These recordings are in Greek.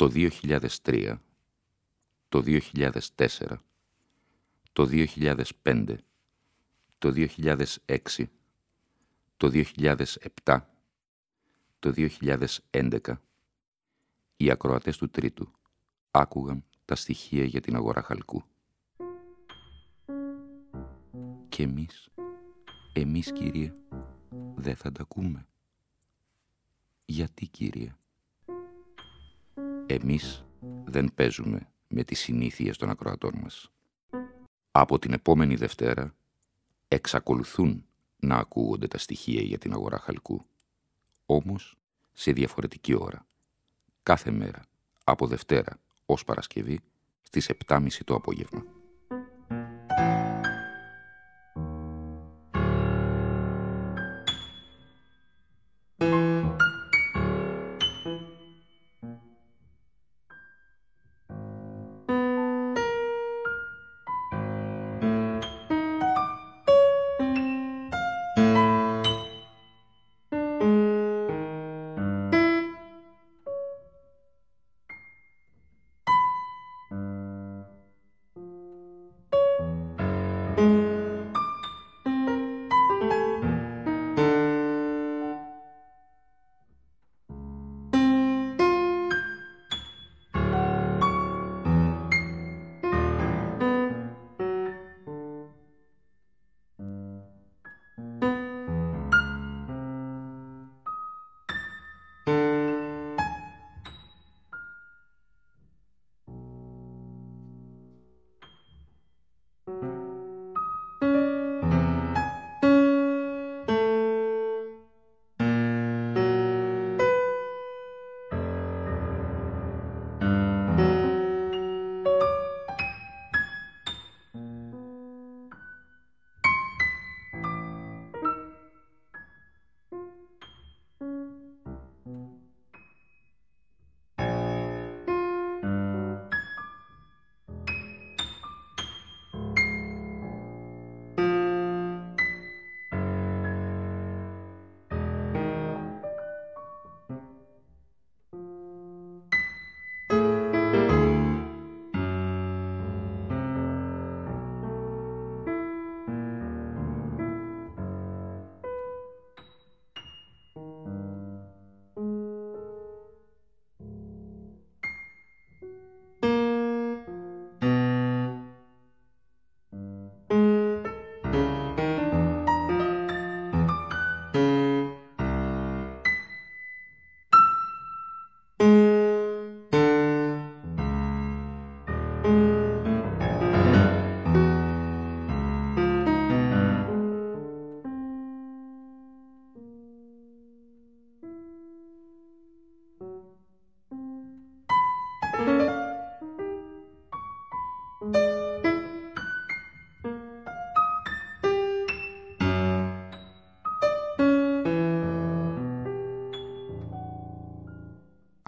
Το 2003, το 2004, το 2005, το 2006, το 2007, το 2011, οι ακροατές του τρίτου άκουγαν τα στοιχεία για την αγορά χαλκού. Και εμείς, εμείς κύριε, δεν θα τα ακούμε. Γιατί κύριε; Εμείς δεν παίζουμε με τις συνήθειες των ακροατών μας. Από την επόμενη Δευτέρα εξακολουθούν να ακούγονται τα στοιχεία για την αγορά χαλκού. Όμως σε διαφορετική ώρα. Κάθε μέρα, από Δευτέρα ως Παρασκευή, στις 7.30 το απόγευμα.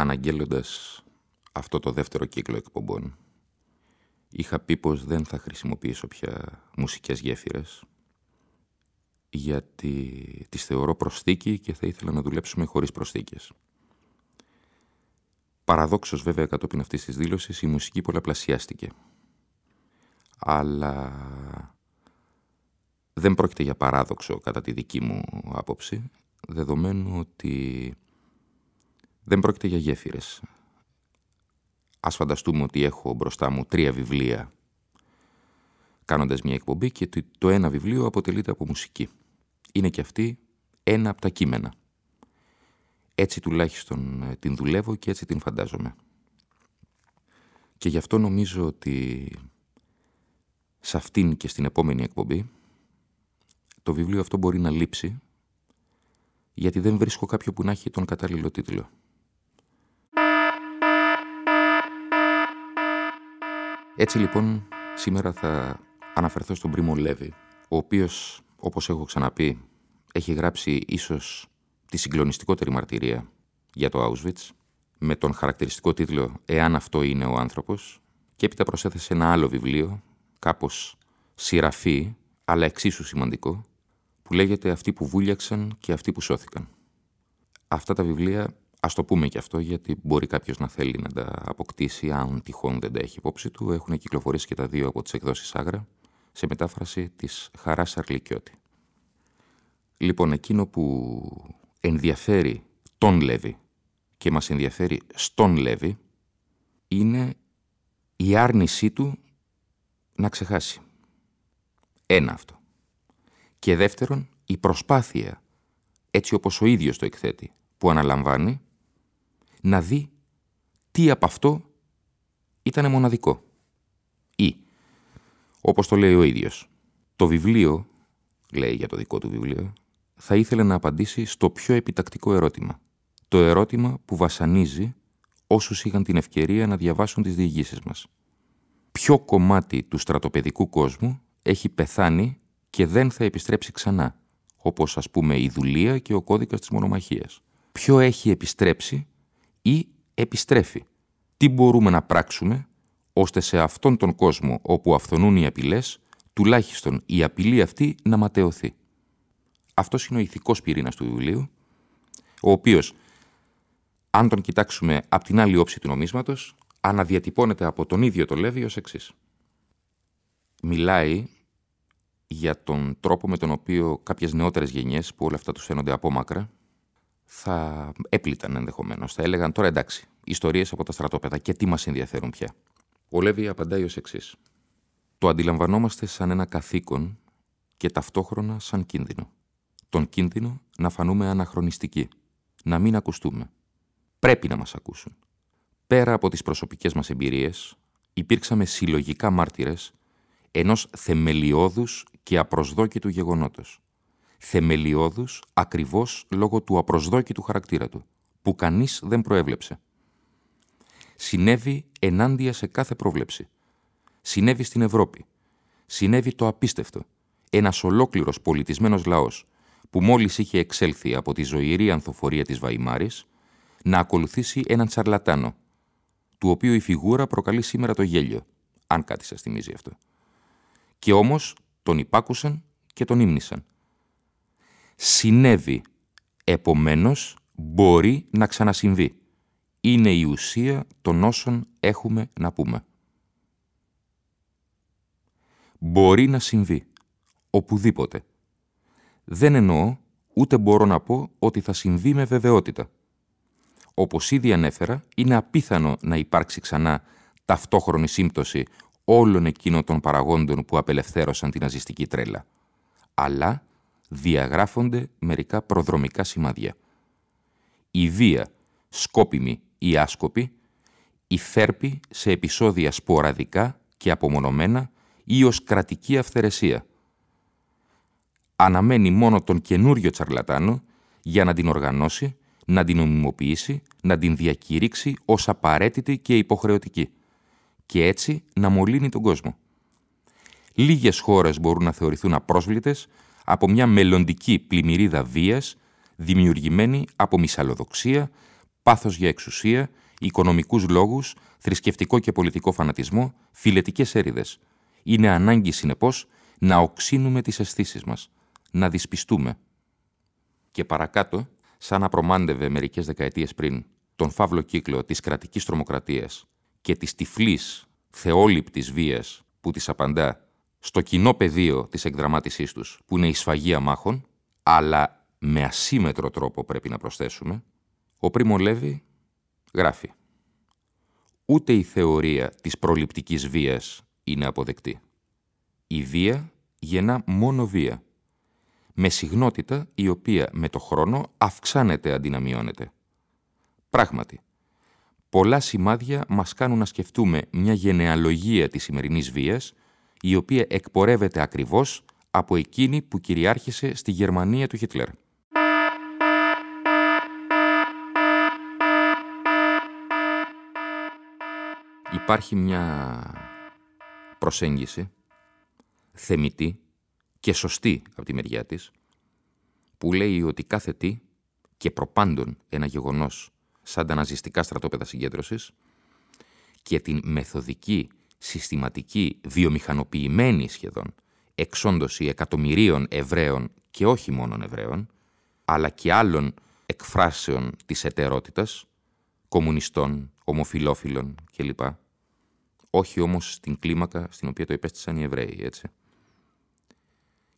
Αναγγέλλοντας αυτό το δεύτερο κύκλο εκπομπών, είχα πει πως δεν θα χρησιμοποιήσω πια μουσικές γέφυρες, γιατί τις θεωρώ προσθήκη και θα ήθελα να δουλέψουμε χωρίς προσθήκες. Παραδόξως βέβαια κατόπιν αυτής της δήλωσης η μουσική πολλαπλασιάστηκε. Αλλά δεν πρόκειται για παράδοξο κατά τη δική μου άποψη, δεδομένου ότι δεν πρόκειται για γέφυρες, Ας φανταστούμε ότι έχω μπροστά μου τρία βιβλία κάνοντας μια εκπομπή και το ένα βιβλίο αποτελείται από μουσική. Είναι και αυτή ένα από τα κείμενα. Έτσι τουλάχιστον ε, την δουλεύω και έτσι την φαντάζομαι. Και γι' αυτό νομίζω ότι σε αυτήν και στην επόμενη εκπομπή το βιβλίο αυτό μπορεί να λείψει γιατί δεν βρίσκω κάποιο που να έχει τον κατάλληλο τίτλο. Έτσι λοιπόν σήμερα θα αναφερθώ στον Πρίμο Λέβη, ο οποίος, όπως έχω ξαναπεί, έχει γράψει ίσως τη συγκλονιστικότερη μαρτυρία για το Auschwitz, με τον χαρακτηριστικό τίτλο «Εάν αυτό είναι ο άνθρωπος» και έπειτα προσέθεσε ένα άλλο βιβλίο, κάπως σειραφή, αλλά εξίσου σημαντικό, που λέγεται «Αυτοί που βούλιαξαν και αυτοί που σώθηκαν». Αυτά τα βιβλία, ας το πούμε και αυτό, γιατί μπορεί κάποιος να θέλει να τα αποκτήσει, αν τυχόν δεν τα έχει υπόψη του, έχουν κυκλοφορήσει και τα δύο από τις εκδόσεις Άγρα, σε μετάφραση της Χαράς Αρλικιώτη. Λοιπόν, εκείνο που ενδιαφέρει τον Λέβη και μας ενδιαφέρει στον Λέβη είναι η άρνησή του να ξεχάσει. Ένα αυτό. Και δεύτερον, η προσπάθεια, έτσι όπως ο ίδιος το εκθέτει, που αναλαμβάνει, να δει τι από αυτό ήταν μοναδικό. Ή όπως το λέει ο ίδιος. Το βιβλίο, λέει για το δικό του βιβλίο, θα ήθελε να απαντήσει στο πιο επιτακτικό ερώτημα. Το ερώτημα που βασανίζει όσους είχαν την ευκαιρία να διαβάσουν τις διηγήσεις μας. Ποιο κομμάτι του στρατοπεδικού κόσμου έχει πεθάνει και δεν θα επιστρέψει ξανά, όπως ας πούμε η δουλεία και ο κώδικας της μονομαχίας. Ποιο έχει επιστρέψει ή επιστρέφει. Τι μπορούμε να πράξουμε ώστε σε αυτόν τον κόσμο όπου αυθονούν οι απειλές, τουλάχιστον η απειλή αυτή να ματαιωθεί. Αυτός είναι ο ηθικός πυρήνας του βιβλίου, ο οποίος, αν τον κοιτάξουμε από την άλλη όψη του νομίσματος, αναδιατυπώνεται από τον ίδιο το Λέβη ως εξής. Μιλάει για τον τρόπο με τον οποίο κάποιες νεότερες γενιές, που όλα αυτά τους φαίνονται απόμακρα, θα έπληταν ενδεχομένως. Θα έλεγαν τώρα εντάξει, ιστορίες από τα στρατόπεδα και τι μας ενδιαφέρουν πια. Ο Λέβη απαντάει ως εξής. Το αντιλαμβανόμαστε σαν ένα καθήκον και ταυτόχρονα σαν κίνδυνο. Τον κίνδυνο να φανούμε αναχρονιστικοί, να μην ακουστούμε. Πρέπει να μας ακούσουν. Πέρα από τις προσωπικές μας εμπειρίες, υπήρξαμε συλλογικά μάρτυρες ενός θεμελιώδους και απροσδόκητου γεγονότος. Θεμελιώδους ακριβώς λόγω του απροσδόκητου χαρακτήρα του, που κανείς δεν προέβλεψε συνέβη ενάντια σε κάθε πρόβλεψη. Συνέβη στην Ευρώπη. Συνέβη το απίστευτο. Ένας ολόκληρος πολιτισμένος λαός που μόλις είχε εξέλθει από τη ζωηρή ανθοφορία της Βαϊμάρης να ακολουθήσει έναν τσαρλατάνο, του οποίου η φιγούρα προκαλεί σήμερα το γέλιο, αν κάτι σας θυμίζει αυτό. Και όμως τον υπάκουσαν και τον ύμνησαν. Συνέβη, επομένως μπορεί να ξανασυμβεί είναι η ουσία των όσων έχουμε να πούμε. Μπορεί να συμβεί, οπουδήποτε. Δεν εννοώ, ούτε μπορώ να πω ότι θα συμβεί με βεβαιότητα. Όπως ήδη ανέφερα, είναι απίθανο να υπάρξει ξανά ταυτόχρονη σύμπτωση όλων εκείνων των παραγόντων που απελευθέρωσαν την ναζιστική τρέλα. Αλλά διαγράφονται μερικά προδρομικά σημάδια. Η βία, σκόπιμη ή άσκοπη, υφέρπει σε επεισόδια σποραδικά και απομονωμένα ή ως κρατική αυθαιρεσία. Αναμένει μόνο τον καινούριο τσαρλατάνο για να την οργανώσει, να την ομιμοποιήσει, να την διακήρυξει ως απαραίτητη και υποχρεωτική και έτσι να μολύνει τον κόσμο. Λίγες χώρες μπορούν να θεωρηθούν απρόσβλητες από μια μελλοντική πλημμυρίδα βίας δημιουργημένη από μυσαλλοδοξία, πάθος για εξουσία, οικονομικούς λόγους, θρησκευτικό και πολιτικό φανατισμό, φιλετικές έρηδες. Είναι ανάγκη, συνεπώς, να οξύνουμε τις αισθήσεις μας, να δυσπιστούμε. Και παρακάτω, σαν να προμάντευε μερικές δεκαετίες πριν τον φαύλο κύκλο της κρατικής τρομοκρατίας και της τυφλής, θεόληπτης βίας που της απαντά στο κοινό πεδίο της εκδραμάτισής τους, που είναι η σφαγή μάχων, αλλά με ασύμετρο τρόπο πρέπει να προσθέσουμε, ο Πρίμο Λέβη γράφει ούτε η θεωρία της προληπτικής βίας είναι αποδεκτή. Η βία γεννά μόνο βία, με συγνότητα η οποία με το χρόνο αυξάνεται αντί να μειώνεται. Πράγματι, πολλά σημάδια μας κάνουν να σκεφτούμε μια γενεαλογία της σημερινής βίας, η οποία εκπορεύεται ακριβώς από εκείνη που κυριάρχησε στη Γερμανία του Χιτλέρ. Υπάρχει μια προσέγγιση θεμητή και σωστή από τη μεριά της, που λέει ότι κάθε τι και προπάντων ένα γεγονός σαν τα ναζιστικά στρατόπεδα συγκέντρωσης και την μεθοδική, συστηματική, βιομηχανοποιημένη σχεδόν εξόντωση εκατομμυρίων Εβραίων και όχι μόνο Εβραίων, αλλά και άλλων εκφράσεων της ετερότητας, κομμουνιστών, ομοφιλόφιλων κλπ. Όχι όμως στην κλίμακα στην οποία το υπέστησαν οι Εβραίοι, έτσι.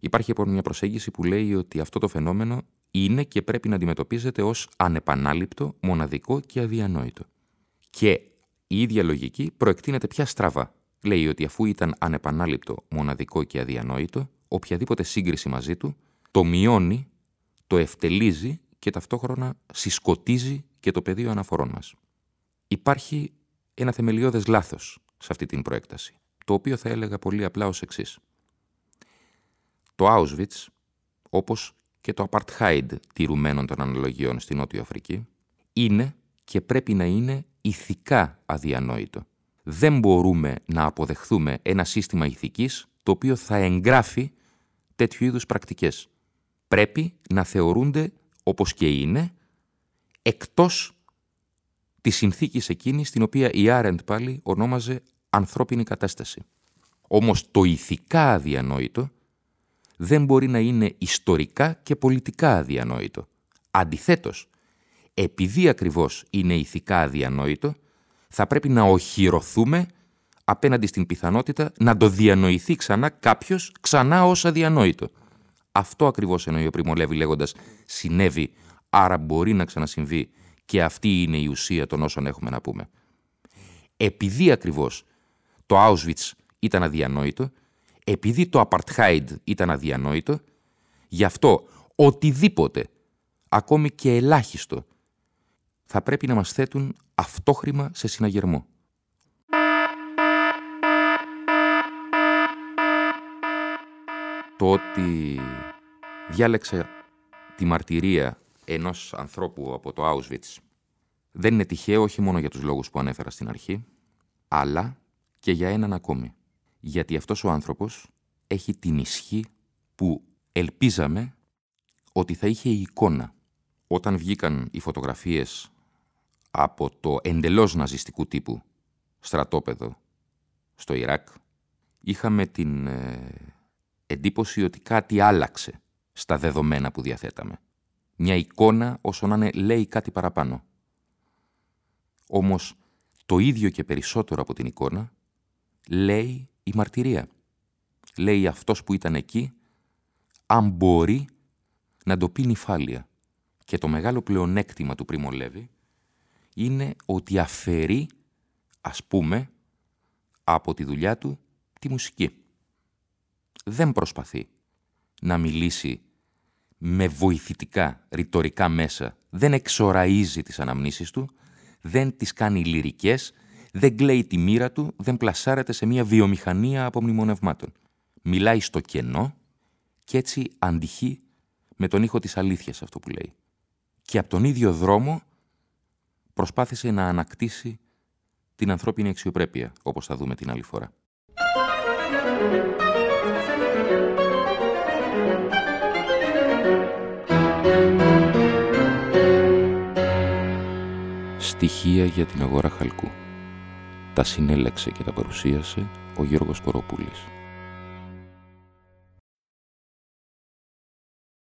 Υπάρχει λοιπόν μια προσέγγιση που λέει ότι αυτό το φαινόμενο είναι και πρέπει να αντιμετωπίζεται ως ανεπανάληπτο, μοναδικό και αδιανόητο. Και η ίδια λογική προεκτείνεται πια στραβά. Λέει ότι αφού ήταν ανεπανάληπτο, μοναδικό και αδιανόητο, οποιαδήποτε σύγκριση μαζί του το μειώνει, το ευτελίζει και ταυτόχρονα συσκοτίζει και το πεδίο αναφορών μας. Υπάρχει ένα θεμελιώδες λάθος σε αυτή την προέκταση, το οποίο θα έλεγα πολύ απλά ως εξής. Το Auschwitz, όπως και το Apartheid τηρουμένων των αναλογιών στην Νότιο Αφρική, είναι και πρέπει να είναι ηθικά αδιανόητο. Δεν μπορούμε να αποδεχθούμε ένα σύστημα ηθικής το οποίο θα εγγράφει τέτοιου είδους πρακτικές. Πρέπει να θεωρούνται, όπως και είναι, εκτός της συνθήκης εκείνης την οποία η Άρεντ πάλι ονόμαζε ανθρώπινη κατάσταση. Όμως το ηθικά αδιανόητο δεν μπορεί να είναι ιστορικά και πολιτικά αδιανόητο. Αντιθέτως, επειδή ακριβώς είναι ηθικά αδιανόητο, θα πρέπει να οχυρωθούμε απέναντι στην πιθανότητα να το διανοηθεί ξανά κάποιος ξανά ως αδιανόητο. Αυτό ακριβώς εννοεί ο Πριμολέβη λέγοντας «συνέβη, άρα μπορεί να ξανασυμβεί και αυτή είναι η ουσία των όσων έχουμε να πούμε». Επειδή ακριβώς το Auschwitz ήταν αδιανόητο, επειδή το Apartheid ήταν αδιανόητο, γι' αυτό οτιδήποτε, ακόμη και ελάχιστο, θα πρέπει να μας θέτουν αυτόχρημα σε συναγερμό. Το ότι διάλεξα τη μαρτυρία ενός ανθρώπου από το Auschwitz δεν είναι τυχαίο όχι μόνο για τους λόγους που ανέφερα στην αρχή, αλλά και για έναν ακόμη γιατί αυτός ο άνθρωπος έχει την ισχύ που ελπίζαμε ότι θα είχε η εικόνα. Όταν βγήκαν οι φωτογραφίες από το εντελώς ναζιστικού τύπου στρατόπεδο στο Ιράκ, είχαμε την ε, εντύπωση ότι κάτι άλλαξε στα δεδομένα που διαθέταμε. Μια εικόνα όσο να είναι λέει κάτι παραπάνω. Όμως το ίδιο και περισσότερο από την εικόνα λέει η μαρτυρία. Λέει αυτός που ήταν εκεί, αν μπορεί να το πει νυφάλια. Και το μεγάλο πλεονέκτημα του Πριμολέβη είναι ότι αφαιρεί, ας πούμε, από τη δουλειά του τη μουσική. Δεν προσπαθεί να μιλήσει με βοηθητικά, ρητορικά μέσα. Δεν εξοραίζει τις αναμνήσεις του, δεν τις κάνει λυρικές, δεν κλαίει τη μοίρα του, δεν πλασάρεται σε μια βιομηχανία απομνημονευμάτων. Μιλάει στο κενό και έτσι αντυχεί με τον ήχο της αλήθειας αυτό που λέει. Και από τον ίδιο δρόμο προσπάθησε να ανακτήσει την ανθρώπινη αξιοπρέπεια, όπως θα δούμε την άλλη φορά. Στοιχεία για την αγορά χαλκού. Τα συνέλεξε και τα παρουσίασε ο Γιώργος Κοροπούλης.